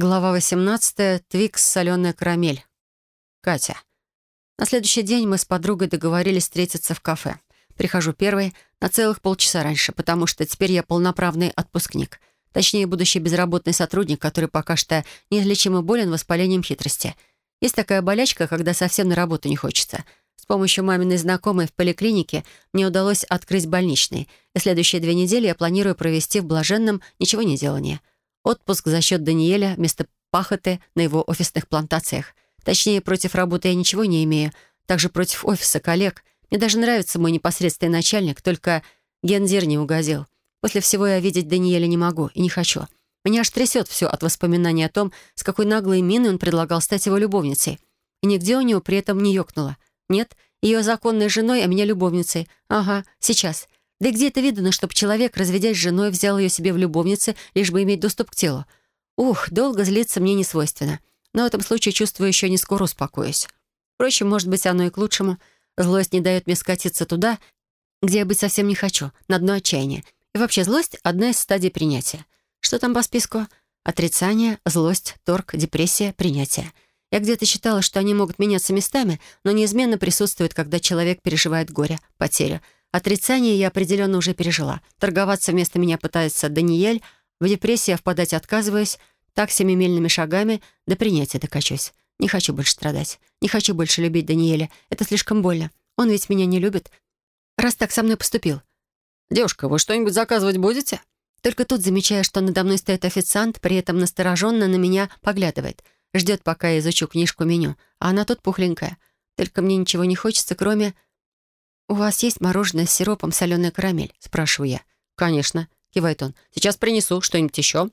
Глава 18. Твикс «Соленая карамель». Катя. На следующий день мы с подругой договорились встретиться в кафе. Прихожу первой на целых полчаса раньше, потому что теперь я полноправный отпускник. Точнее, будущий безработный сотрудник, который пока что неизлечимо болен воспалением хитрости. Есть такая болячка, когда совсем на работу не хочется. С помощью маминой знакомой в поликлинике мне удалось открыть больничный, и следующие две недели я планирую провести в блаженном ничего не делании — Отпуск за счет Даниэля вместо пахоты на его офисных плантациях. Точнее, против работы я ничего не имею. Также против офиса коллег. Мне даже нравится мой непосредственный начальник, только Гендир не угодил. После всего я видеть Даниэля не могу и не хочу. Меня аж трясет все от воспоминаний о том, с какой наглой миной он предлагал стать его любовницей. И нигде у него при этом не ёкнуло. Нет, ее законной женой, а меня любовницей. Ага, сейчас. Да и где это видно, чтобы человек, разведясь с женой, взял ее себе в любовнице, лишь бы иметь доступ к телу? Ух, долго злиться мне не свойственно. Но в этом случае чувствую, еще не скоро успокоюсь. Впрочем, может быть, оно и к лучшему. Злость не дает мне скатиться туда, где я быть совсем не хочу, на дно отчаяния. И вообще злость — одна из стадий принятия. Что там по списку? Отрицание, злость, торг, депрессия, принятие. Я где-то читала, что они могут меняться местами, но неизменно присутствуют, когда человек переживает горе, потерю — Отрицание я определенно уже пережила. Торговаться вместо меня пытается Даниэль, в депрессии я впадать отказываюсь, так семимильными шагами до принятия докачусь. Не хочу больше страдать. Не хочу больше любить Даниэля. Это слишком больно. Он ведь меня не любит, раз так со мной поступил. «Девушка, вы что-нибудь заказывать будете?» Только тут замечаю, что надо мной стоит официант, при этом настороженно на меня поглядывает. Ждет, пока я изучу книжку меню, а она тут пухленькая. Только мне ничего не хочется, кроме «У вас есть мороженое с сиропом соленая карамель?» — спрашиваю я. «Конечно», — кивает он. «Сейчас принесу. Что-нибудь еще?»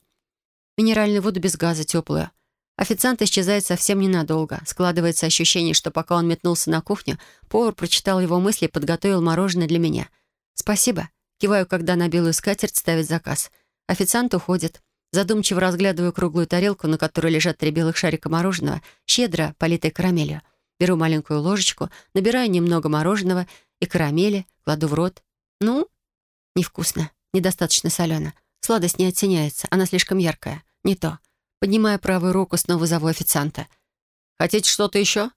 «Минеральную воду без газа, теплую». Официант исчезает совсем ненадолго. Складывается ощущение, что пока он метнулся на кухню, повар прочитал его мысли и подготовил мороженое для меня. «Спасибо». Киваю, когда на белую скатерть ставит заказ. Официант уходит. Задумчиво разглядываю круглую тарелку, на которой лежат три белых шарика мороженого, щедро политой карамелью. Беру маленькую ложечку, набираю немного мороженого и карамели, кладу в рот. Ну, невкусно, недостаточно солено. Сладость не оттеняется, она слишком яркая. Не то. Поднимая правую руку, снова зову официанта. «Хотите что-то еще?»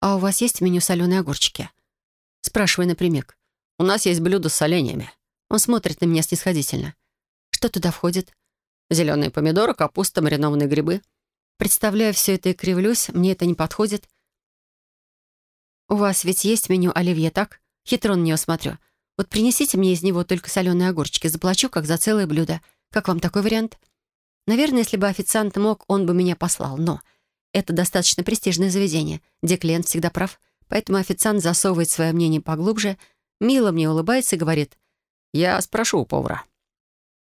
«А у вас есть в меню соленые огурчики?» Спрашиваю напрямик. «У нас есть блюдо с соленьями». Он смотрит на меня снисходительно. «Что туда входит?» «Зеленые помидоры, капуста, маринованные грибы». Представляю все это и кривлюсь, мне это не подходит. «У вас ведь есть меню оливье, так?» Хитро на нее смотрю. «Вот принесите мне из него только соленые огурчики, заплачу, как за целое блюдо. Как вам такой вариант?» Наверное, если бы официант мог, он бы меня послал, но это достаточно престижное заведение, где клиент всегда прав, поэтому официант засовывает свое мнение поглубже, мило мне улыбается и говорит «Я спрошу у повара».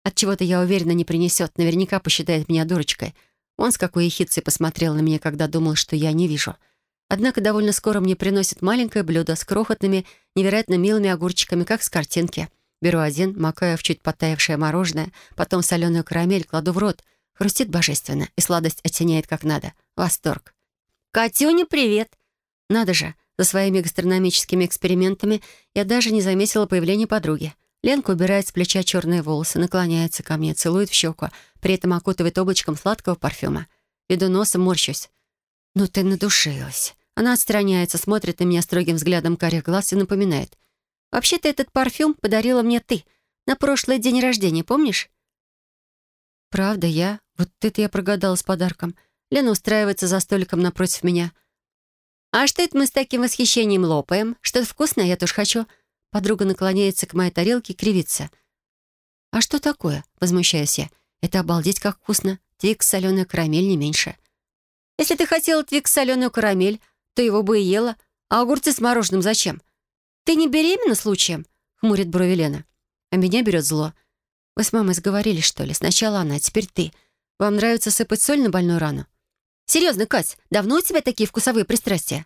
От чего то я уверена, не принесет, наверняка посчитает меня дурочкой. Он с какой ехицей посмотрел на меня, когда думал, что я не вижу — Однако довольно скоро мне приносят маленькое блюдо с крохотными, невероятно милыми огурчиками, как с картинки. Беру один, макаю в чуть потаявшее мороженое, потом соленую карамель кладу в рот. Хрустит божественно, и сладость оттеняет как надо. Восторг. «Катюня, привет!» Надо же, за своими гастрономическими экспериментами я даже не заметила появления подруги. Ленка убирает с плеча черные волосы, наклоняется ко мне, целует в щеку, при этом окутывает облачком сладкого парфюма. Веду носом, морщусь. «Ну ты надушилась!» Она отстраняется, смотрит на меня строгим взглядом карих глаз и напоминает. «Вообще-то этот парфюм подарила мне ты. На прошлый день рождения, помнишь?» «Правда, я? Вот это я прогадала с подарком. Лена устраивается за столиком напротив меня. «А что это мы с таким восхищением лопаем? Что-то вкусное я тоже хочу». Подруга наклоняется к моей тарелке и кривится. «А что такое?» — возмущаюсь я. «Это обалдеть как вкусно. Твикс, соленая карамель, не меньше». «Если ты хотела твикс, соленую карамель, ты его бы и ела. А огурцы с мороженым зачем? Ты не беременна случаем?» — хмурит брови Лена. А меня берет зло. «Вы с мамой сговорились, что ли? Сначала она, а теперь ты. Вам нравится сыпать соль на больную рану?» «Серьезно, Кать, давно у тебя такие вкусовые пристрастия?»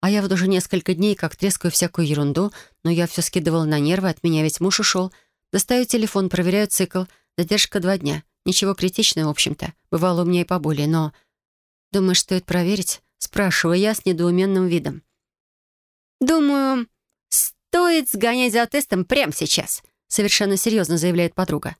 А я вот уже несколько дней как трескаю всякую ерунду, но я все скидывала на нервы, от меня ведь муж ушел. Достаю телефон, проверяю цикл. Задержка два дня. Ничего критичного, в общем-то. Бывало у меня и поболее, но... Думаю, стоит проверить. Спрашиваю я с недоуменным видом. «Думаю, стоит сгонять за тестом прямо сейчас», совершенно серьезно заявляет подруга.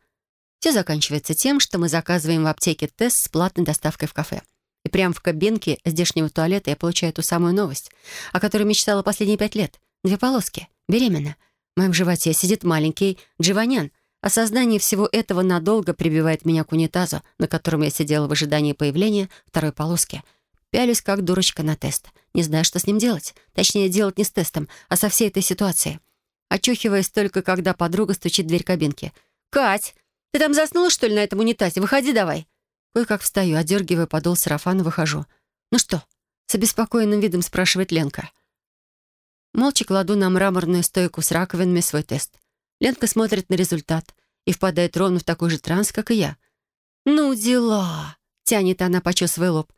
Все заканчивается тем, что мы заказываем в аптеке тест с платной доставкой в кафе. И прямо в кабинке здешнего туалета я получаю ту самую новость, о которой мечтала последние пять лет. Две полоски. Беременна. В моем животе сидит маленький Дживанян. Осознание всего этого надолго прибивает меня к унитазу, на котором я сидела в ожидании появления второй полоски. Пялюсь, как дурочка на тест. Не знаю, что с ним делать. Точнее, делать не с тестом, а со всей этой ситуацией. Очухиваясь только, когда подруга стучит в дверь кабинки. «Кать, ты там заснула, что ли, на этом унитазе? Выходи давай!» Кое-как встаю, одергиваю подол сарафана, выхожу. «Ну что?» — с обеспокоенным видом спрашивает Ленка. Молча кладу на мраморную стойку с раковинами свой тест. Ленка смотрит на результат и впадает ровно в такой же транс, как и я. «Ну, дела!» — тянет она, почесывая лоб.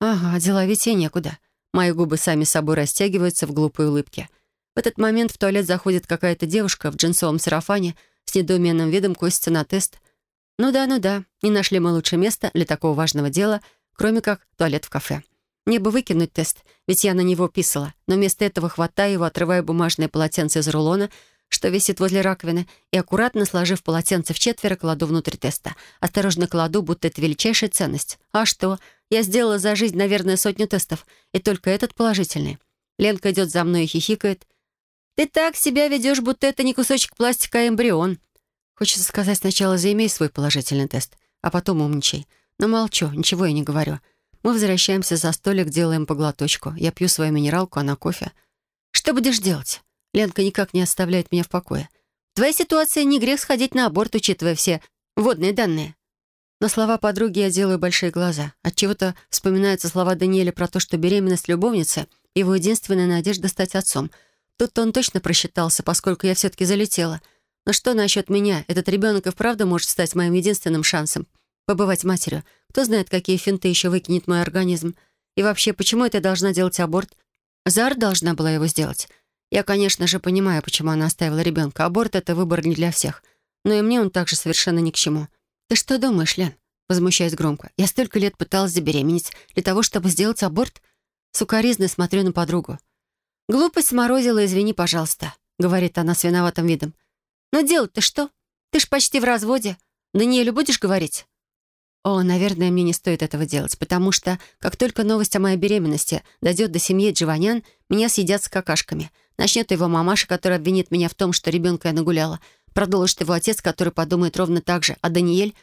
«Ага, дела ведь и некуда». Мои губы сами собой растягиваются в глупой улыбке. В этот момент в туалет заходит какая-то девушка в джинсовом сарафане с недоуменным видом косится на тест. Ну да, ну да, не нашли мы лучше места для такого важного дела, кроме как туалет в кафе. Мне бы выкинуть тест, ведь я на него писала, но вместо этого хватаю его, отрываю бумажное полотенце из рулона, что висит возле раковины, и аккуратно сложив полотенце в четверо, кладу внутрь теста. Осторожно кладу, будто это величайшая ценность. А что? Я сделала за жизнь, наверное, сотню тестов, и только этот положительный. Ленка идет за мной и хихикает. «Ты так себя ведешь, будто это не кусочек пластика, а эмбрион». Хочется сказать сначала заимей свой положительный тест, а потом умничай. Но молчу, ничего я не говорю. Мы возвращаемся за столик, делаем поглоточку. Я пью свою минералку, она кофе. «Что будешь делать?» Ленка никак не оставляет меня в покое. «В твоей ситуации не грех сходить на аборт, учитывая все водные данные». На слова подруги я делаю большие глаза. Отчего-то вспоминаются слова Даниэля про то, что беременность любовницы — его единственная надежда стать отцом. Тут он точно просчитался, поскольку я все-таки залетела. Но что насчет меня? Этот ребенок и вправду может стать моим единственным шансом побывать матерью. Кто знает, какие финты еще выкинет мой организм. И вообще, почему это должна делать аборт? Зар должна была его сделать. Я, конечно же, понимаю, почему она оставила ребенка. Аборт — это выбор не для всех. Но и мне он также совершенно ни к чему. «Ты что думаешь, Лен?» Возмущаясь громко. «Я столько лет пыталась забеременеть для того, чтобы сделать аборт?» Сукоризно смотрю на подругу. «Глупость сморозила, извини, пожалуйста», — говорит она с виноватым видом. «Но делать-то что? Ты ж почти в разводе. Даниэлю будешь говорить?» О, наверное, мне не стоит этого делать, потому что, как только новость о моей беременности дойдет до семьи Джованян, меня съедят с какашками. Начнет его мамаша, которая обвинит меня в том, что ребенка я нагуляла. Продолжит его отец, который подумает ровно так же. А Даниэль?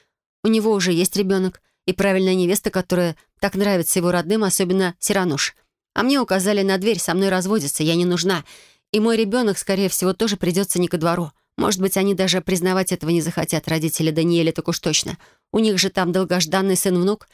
У него уже есть ребенок. И правильная невеста, которая так нравится его родным, особенно Сирануш. А мне указали на дверь, со мной разводиться, я не нужна. И мой ребенок, скорее всего, тоже придется не ко двору. Может быть, они даже признавать этого не захотят, родители Даниэля, так уж точно. У них же там долгожданный сын-внук.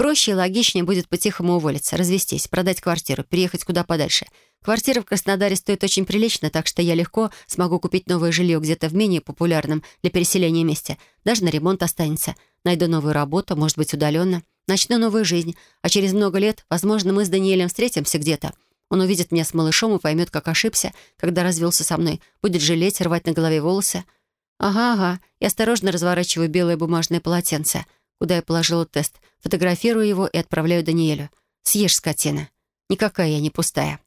Проще и логичнее будет по-тихому уволиться, развестись, продать квартиру, переехать куда подальше. Квартира в Краснодаре стоит очень прилично, так что я легко смогу купить новое жилье где-то в менее популярном для переселения месте. Даже на ремонт останется. Найду новую работу, может быть, удаленно. Начну новую жизнь. А через много лет, возможно, мы с Даниэлем встретимся где-то. Он увидит меня с малышом и поймет, как ошибся, когда развелся со мной. Будет жалеть, рвать на голове волосы. Ага, ага. Я осторожно разворачиваю белое бумажное полотенце — куда я положила тест, фотографирую его и отправляю Даниэлю. «Съешь, скотина. Никакая я не пустая».